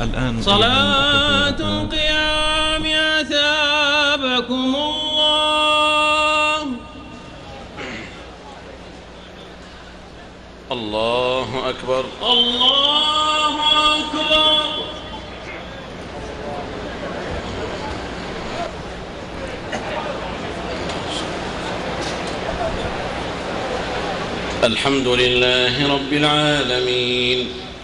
الآن صلاة القيام أثابكم الله. الله أكبر. الله أكبر. الحمد لله رب العالمين.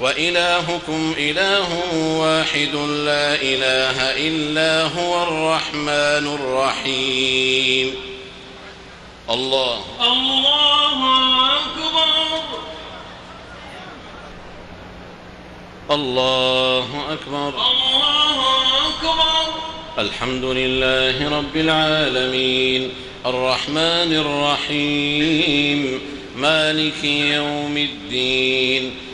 وإلهكم إله واحد لا إله إلا هو الرحمن الرحيم. الله. الله أكبر. الله أكبر. الله أكبر. الحمد لله رب العالمين. الرحمن الرحيم. مالك يوم الدين.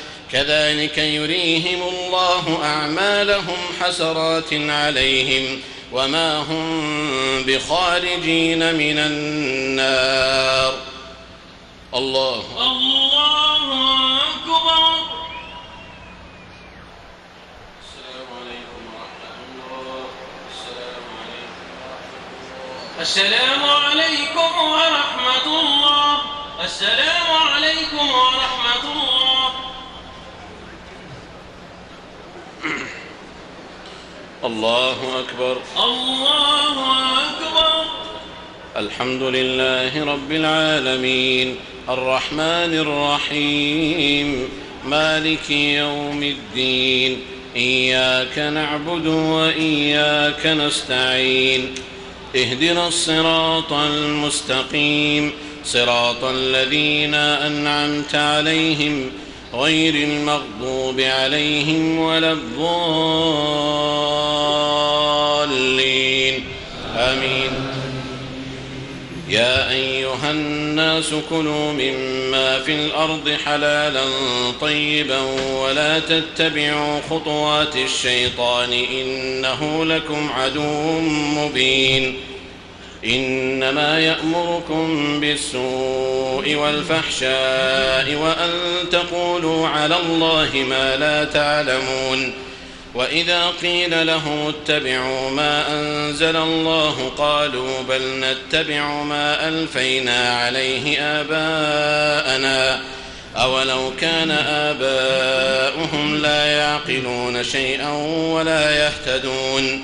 كذلك يريهم الله أعمالهم حسرات عليهم وما هم بخارجين من النار. الله الله أكبر. السلام عليكم ورحمة الله السلام عليكم ورحمة الله السلام عليكم ورحمة الله. السلام عليكم ورحمة الله. أكبر الله أكبر الحمد لله رب العالمين الرحمن الرحيم مالك يوم الدين إياك نعبد وإياك نستعين اهدنا الصراط المستقيم صراط الذين أنعمت عليهم غير المغضوب عليهم ولا الضالين. آمين. يا أيها الناس كلوا مما في الأرض حلالا طيبا ولا تتبعوا خطوات الشيطان إنه لكم عدو مبين. إنما يأمركم بالسوء والفحشاء وأن تقولوا على الله ما لا تعلمون وإذا قيل له اتبعوا ما أنزل الله قالوا بل نتبع ما ألفينا عليه آباءنا أولو كان آباؤهم لا يعقلون شيئا ولا يهتدون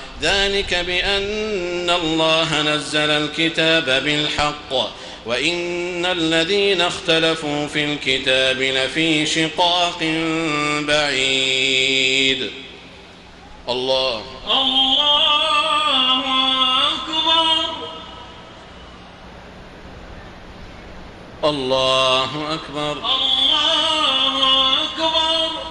ذلك بأن الله نزل الكتاب بالحق وإن الذين اختلفوا في الكتاب لفي شقاق بعيد. الله. الله أكبر. الله أكبر. الله أكبر.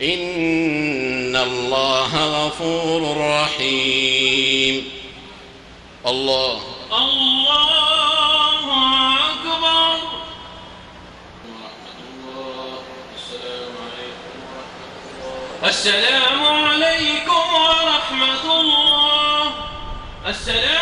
إن الله غفور رحيم. الله. الله أكبر. السلام عليكم ورحمة الله. السلام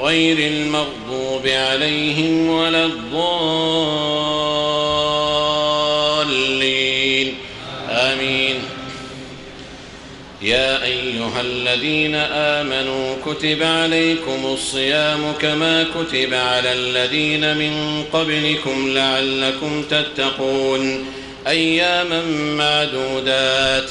غير المغضوب عليهم ولا الضالين. آمين. يا أيها الذين آمنوا كتب عليكم الصيام كما كتب على الذين من قبلكم لعلكم تتقون. أياما معدودات.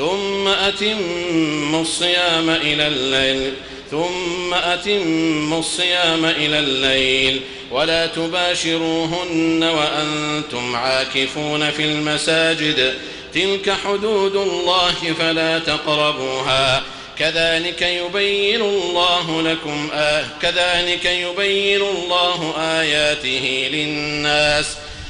ثم أتموا الصيام إلى الليل. ثم أتموا الصيام إلى الليل. ولا تباشروهن وأنتم عاكفون في المساجد. تلك حدود الله فلا تقربوها. كذلك يبين الله لكم آه كذلك يبين الله آياته للناس.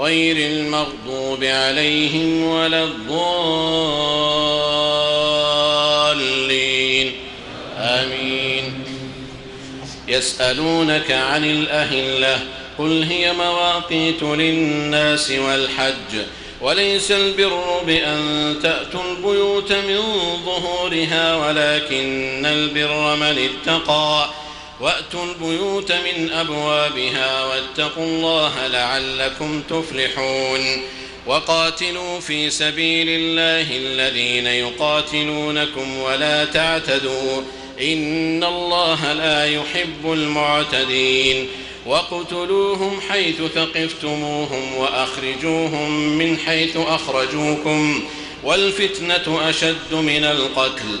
غير المغضوب عليهم ولا الضالين. آمين. يسألونك عن الأهلة قل هي مواقيت للناس والحج وليس البر بأن تأتوا البيوت من ظهورها ولكن البر من اتقى. وأتوا البيوت من أبوابها واتقوا الله لعلكم تفلحون. وقاتلوا في سبيل الله الذين يقاتلونكم ولا تعتدوا. إن الله لا يحب المعتدين. واقتلوهم حيث ثقفتموهم وأخرجوهم من حيث أخرجوكم. والفتنة أشد من القتل.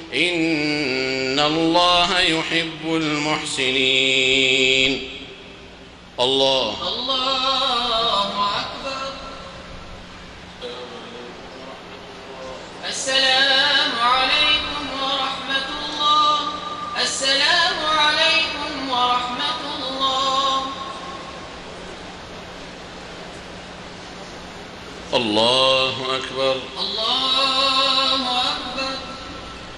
إن الله يحب المحسنين. الله. الله أكبر. السلام عليكم ورحمة الله. السلام عليكم ورحمة الله. الله أكبر. الله أكبر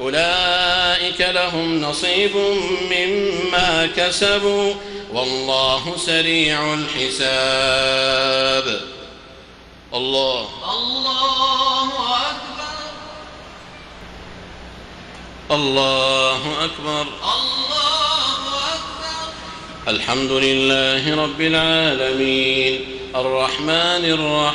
أولئك لهم نصيب مما كسبوا والله سريع الحساب. الله. الله أكبر. الله أكبر. الله أكبر. الحمد لله رب العالمين. الرحمن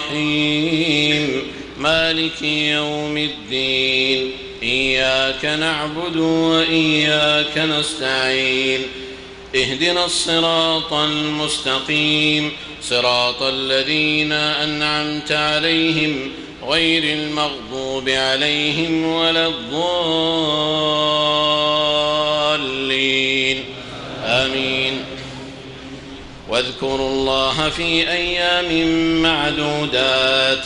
الرحيم. مالك يوم الدين. إياك نعبد وإياك نستعين. اهدنا الصراط المستقيم. صراط الذين أنعمت عليهم غير المغضوب عليهم ولا الضالين. آمين. واذكروا الله في أيام معدودات.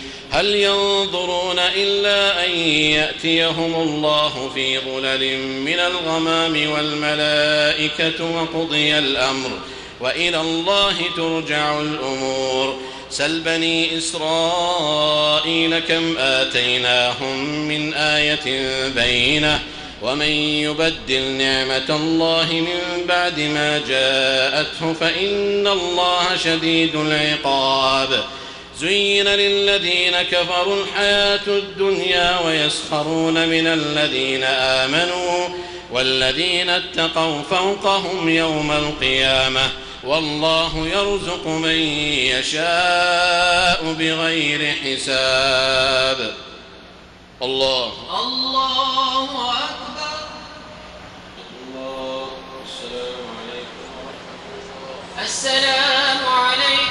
هل ينظرون إلا أن يأتيهم الله في ظلل من الغمام والملائكة وقضي الأمر وإلى الله ترجع الأمور. سل بني إسرائيل كم آتيناهم من آية بينة ومن يبدل نعمة الله من بعد ما جاءته فإن الله شديد العقاب. زين للذين كفروا الحياة الدنيا ويسخرون من الذين آمنوا والذين اتقوا فوقهم يوم القيامة والله يرزق من يشاء بغير حساب الله الله أكبر. الله السلام عليكم السلام عليكم. ورحمة الله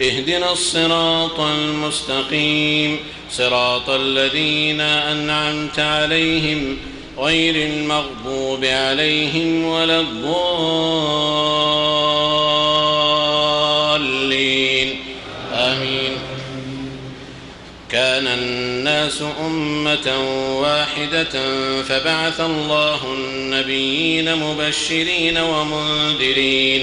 اهدنا الصراط المستقيم. صراط الذين أنعمت عليهم غير المغضوب عليهم ولا الضالين. آمين. كان الناس أمة واحدة فبعث الله النبيين مبشرين ومنذرين.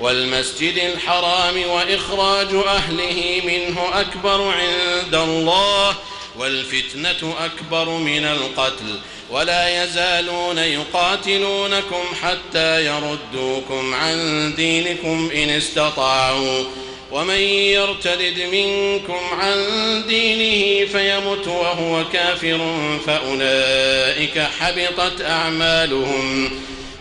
والمسجد الحرام وإخراج أهله منه أكبر عند الله والفتنة أكبر من القتل. ولا يزالون يقاتلونكم حتى يردوكم عن دينكم إن استطاعوا. ومن يرتد منكم عن دينه فيمت وهو كافر فأولئك حبطت أعمالهم.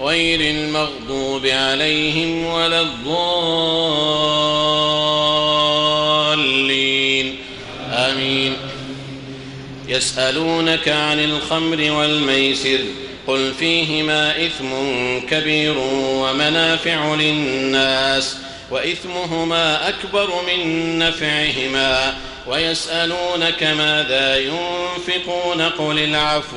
غير المغضوب عليهم ولا الضالين. آمين. يسألونك عن الخمر والميسر قل فيهما إثم كبير ومنافع للناس وإثمهما أكبر من نفعهما ويسألونك ماذا ينفقون قل العفو.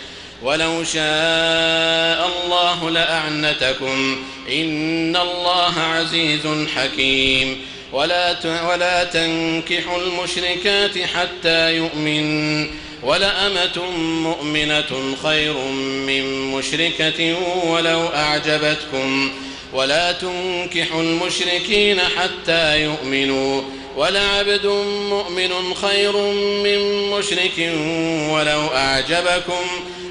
ولو شاء الله لأعنتكم. إن الله عزيز حكيم. ولا ولا تنكحوا المشركات حتى يؤمن. ولأمة مؤمنة خير من مشركة ولو أعجبتكم. ولا تنكحوا المشركين حتى يؤمنوا. ولعبد مؤمن خير من مشرك ولو أعجبكم.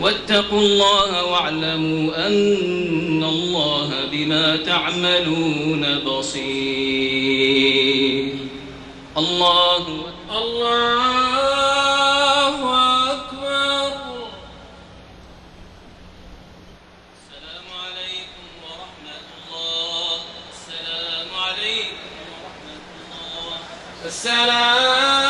واتقوا الله واعلموا أن الله بما تعملون بصير. الله الله أكبر. السلام عليكم ورحمة الله. السلام عليكم ورحمة الله. السلام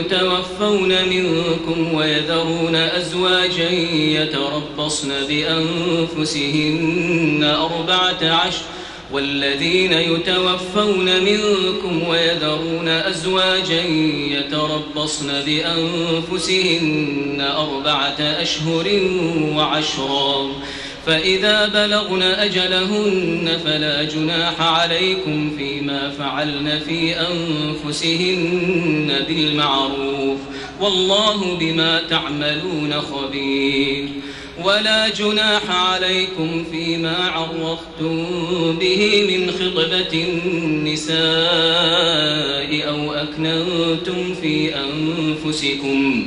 يتوفون منكم ويذرون أزواجا يتربصن بأنفسهن أربعة عشر والذين يتوفون منكم ويذرون أزواجا يتربصن بأنفسهن أربعة أشهر وعشرا فإذا بلغن أجلهن فلا جناح عليكم فيما فعلن في أنفسهن بالمعروف والله بما تعملون خبير ولا جناح عليكم فيما عرفتم به من خطبة النساء أو أكننتم في أنفسكم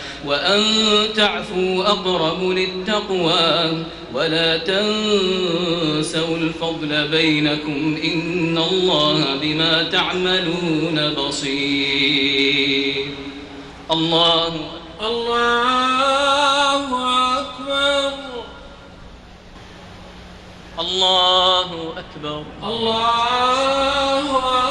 وأن تعفوا أقرب للتقوى ولا تنسوا الفضل بينكم إن الله بما تعملون بصير. الله الله أكبر. الله أكبر. الله أكبر.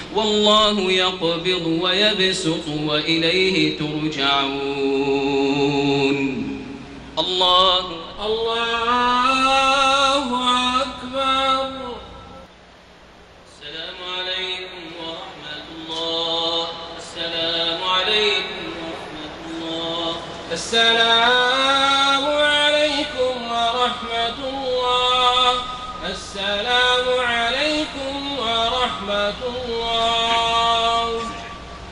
والله يقبض ويبسط وإليه ترجعون. الله الله أكبر. السلام عليكم ورحمة الله. السلام عليكم ورحمة الله. السلام عليكم ورحمة الله. السلام عليكم ورحمة الله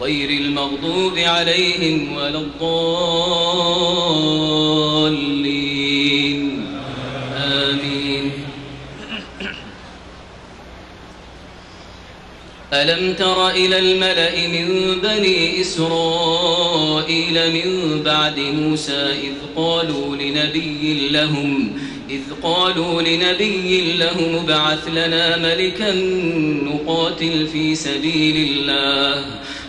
غير المغضوب عليهم ولا الضالين. آمين. ألم تر إلى الملأ من بني إسرائيل من بعد موسى إذ قالوا لنبي لهم إذ قالوا لنبي له مبعث لنا ملكا نقاتل في سبيل الله.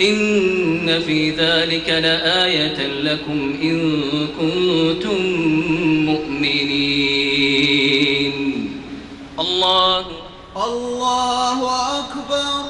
إن في ذلك لآية لكم إن كنتم مؤمنين. الله الله أكبر.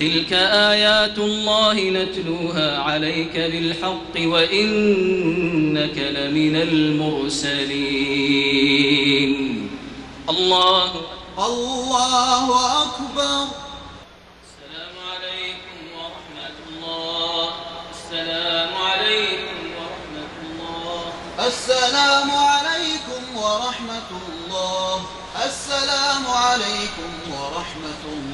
تلك آيات الله نتلوها عليك بالحق وإنك لمن المرسلين. الله الله أكبر. السلام عليكم ورحمة الله. السلام عليكم ورحمة الله. السلام عليكم ورحمة الله. السلام عليكم ورحمة الله.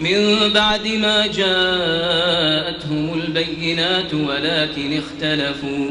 من بعد ما جاءتهم البينات ولكن اختلفوا.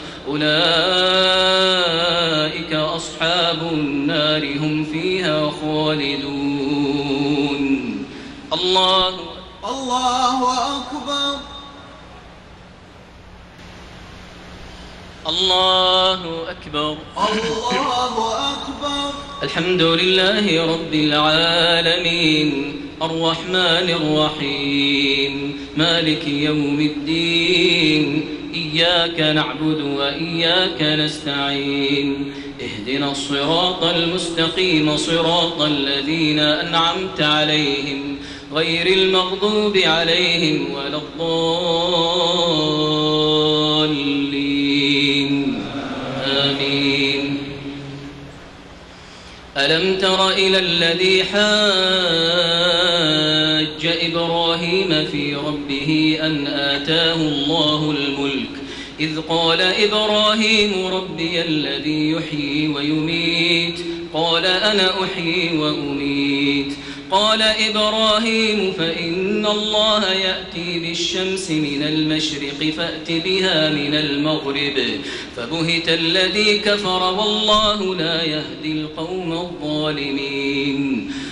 أولئك أصحاب النار هم فيها خالدون. الله الله أكبر. الله أكبر. الله أكبر. الحمد لله رب العالمين. الرحمن الرحيم. مالك يوم الدين. إياك نعبد وإياك نستعين. اهدنا الصراط المستقيم صراط الذين أنعمت عليهم غير المغضوب عليهم ولا الضالين. آمين. ألم تر إلى الذي حاج إبراهيم في ربه أن آتاه الله الملك إذ قال إبراهيم ربي الذي يحيي ويميت قال أنا أحيي وأميت قال إبراهيم فإن الله يأتي بالشمس من المشرق فأت بها من المغرب فبهت الذي كفر والله لا يهدي القوم الظالمين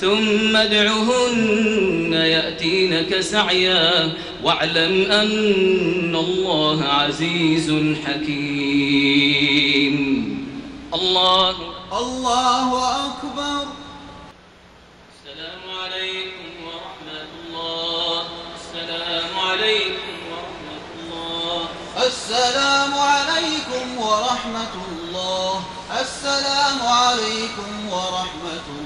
ثم ادعهن يأتينك سعيا واعلم أن الله عزيز حكيم. الله الله أكبر. السلام عليكم ورحمة الله. السلام عليكم ورحمة الله. السلام عليكم ورحمة الله. السلام عليكم ورحمة الله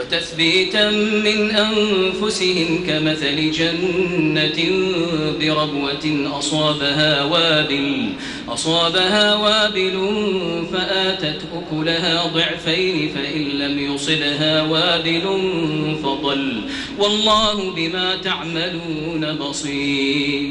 وتثبيتا من أنفسهم كمثل جنة بربوة أصابها وابل أصابها وابل فآتت أكلها ضعفين فإن لم يصبها وابل فضل والله بما تعملون بصير.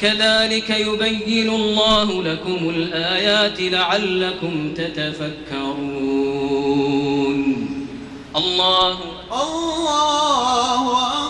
كذلك يبين الله لكم الآيات لعلكم تتفكرون. الله الله أكبر.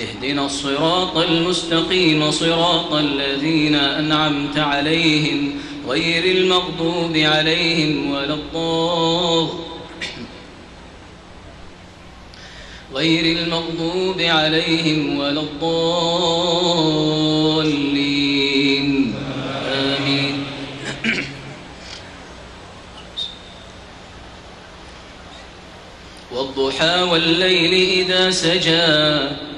اهدنا الصراط المستقيم صراط الذين أنعمت عليهم غير المغضوب عليهم ولا الضالين غير المغضوب عليهم ولا الضالين. آمين. والضحى والليل إذا سجى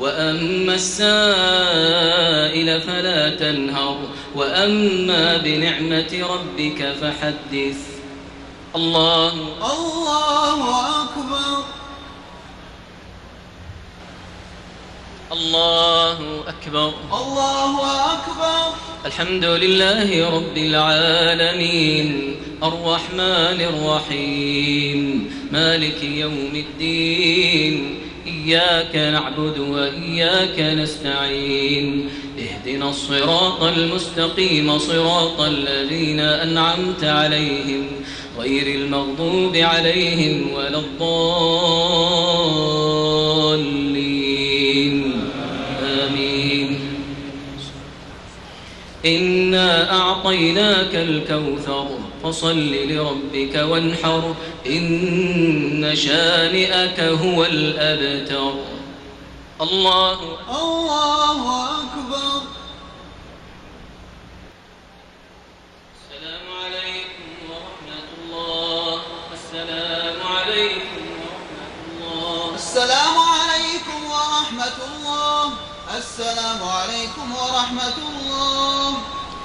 وأما السائل فلا تنهر وأما بنعمة ربك فحدث. الله الله أكبر. الله أكبر. الله أكبر. الحمد لله رب العالمين. الرحمن الرحيم. مالك يوم الدين. إياك نعبد وإياك نستعين. اهدنا الصراط المستقيم صراط الذين أنعمت عليهم غير المغضوب عليهم ولا الضالين. آمين. إنا أعطيناك الكوثر. فصل لربك وانحر إن شانئك هو الأبتر. الله الله أكبر. السلام عليكم ورحمة الله. السلام عليكم ورحمة الله. السلام عليكم ورحمة الله. السلام عليكم ورحمة الله.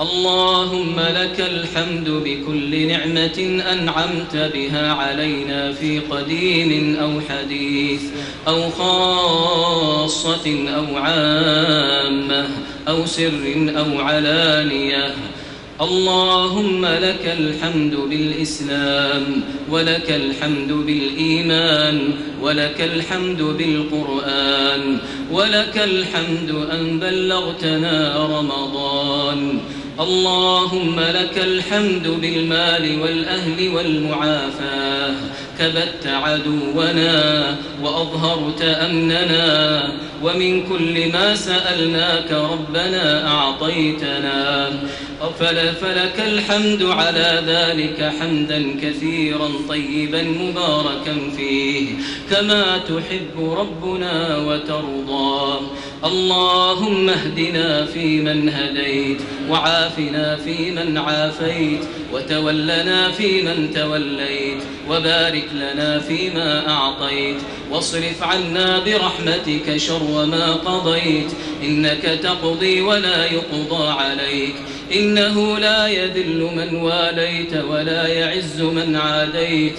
اللهم لك الحمد بكل نعمة أنعمت بها علينا في قديم أو حديث أو خاصة أو عامة أو سر أو علانية. اللهم لك الحمد بالإسلام ولك الحمد بالإيمان ولك الحمد بالقرآن ولك الحمد أن بلغتنا رمضان. اللهم لك الحمد بالمال والأهل والمعافاة كبت عدونا وأظهرت أمننا. ومن كل ما سألناك ربنا أعطيتنا. فلك الحمد على ذلك حمدا كثيرا طيبا مباركا فيه. كما تحب ربنا وترضى. اللهم اهدنا فيمن هديت وعافنا فيمن عافيت وتولنا فيمن توليت وبارك لنا فيما أعطيت واصرف عنا برحمتك شر ما قضيت إنك تقضي ولا يقضى عليك. إنه لا يذل من واليت ولا يعز من عاديت.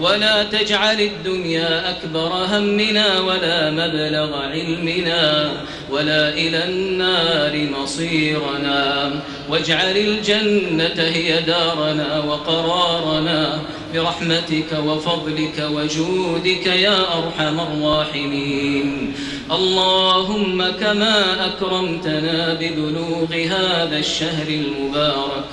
ولا تجعل الدنيا أكبر همنا ولا مبلغ علمنا ولا إلى النار مصيرنا. واجعل الجنة هي دارنا وقرارنا. برحمتك وفضلك وجودك يا أرحم الراحمين. اللهم كما أكرمتنا ببلوغ هذا الشهر المبارك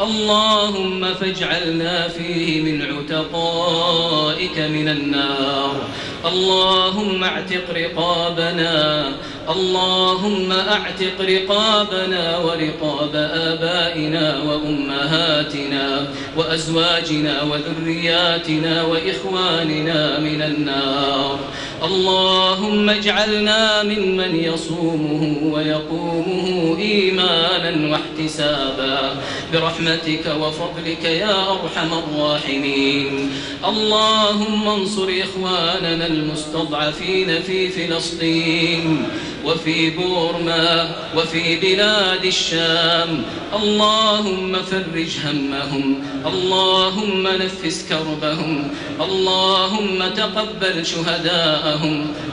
اللهم فاجعلنا فيه من عتقائك من النار. اللهم اعتق رقابنا. اللهم اعتق رقابنا ورقاب آبائنا وأمهاتنا وأزواجنا وذرياتنا وإخواننا من النار. اللهم اجعلنا ممن يصومه ويقومه إيمانا واحتسابا برحمتك وفضلك يا أرحم الراحمين. اللهم انصر إخواننا المستضعفين في فلسطين وفي بورما وفي بلاد الشام. اللهم فرج همهم اللهم نفس كربهم اللهم تقبل شهداءهم.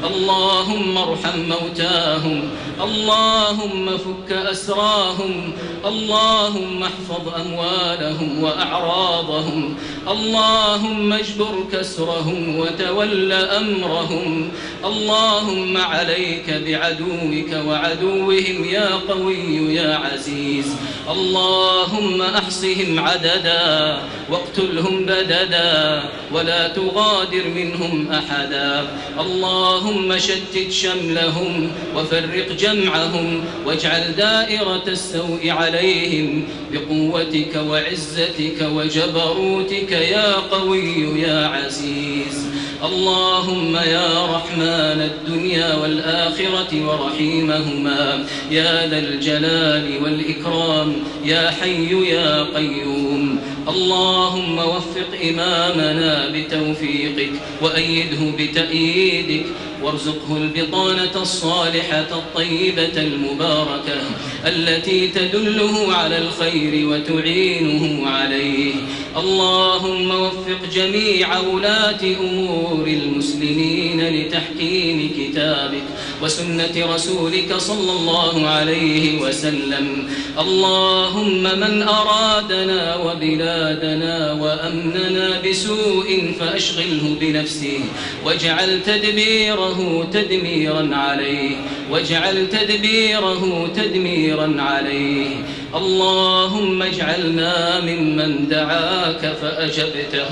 اللهم ارحم موتاهم. اللهم فك أسراهم. اللهم احفظ أموالهم وأعراضهم. اللهم اجبر كسرهم وتول أمرهم. اللهم عليك بعدوك وعدوهم يا قوي يا عزيز. اللهم أحصهم عددا واقتلهم بددا ولا تغادر منهم أحدا. اللهم شتت شملهم وفرق جمعهم واجعل دائرة السوء عليهم بقوتك وعزتك وجبروتك يا قوي يا عزيز. اللهم يا رحمن الدنيا والآخرة ورحيمهما يا ذا الجلال والإكرام يا حي يا قيوم اللهم وفق إمامنا بتوفيقك وأيده بتأييدك وارزقه البطانة الصالحة الطيبة المباركة التي تدله على الخير وتعينه عليه. اللهم وفق جميع ولاة أمور المسلمين لتحكيم كتابك. وسنة رسولك صلى الله عليه وسلم. اللهم من أرادنا وبلادنا وأمننا بسوء فأشغله بنفسه. واجعل تدبيره تدميرا عليه. واجعل تدبيره تدميرا عليه. اللهم اجعلنا ممن دعاك فأجبته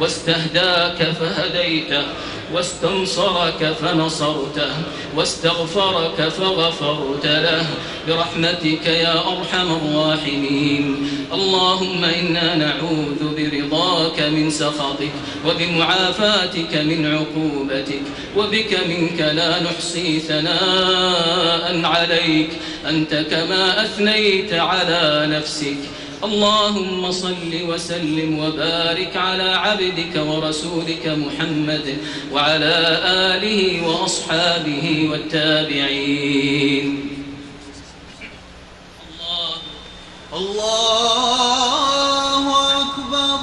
واستهداك فهديته. واستنصرك فنصرته واستغفرك فغفرت له. برحمتك يا أرحم الراحمين. اللهم إنا نعوذ برضاك من سخطك وبمعافاتك من عقوبتك وبك منك لا نحصي ثناء عليك. أنت كما أثنيت على نفسك. اللهم صل وسلم وبارك على عبدك ورسولك محمد وعلى آله وأصحابه والتابعين. الله الله أكبر.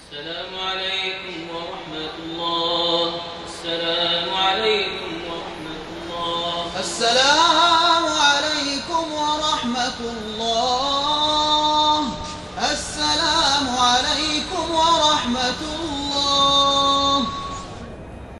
السلام عليكم ورحمة الله. السلام عليكم ورحمة الله. السلام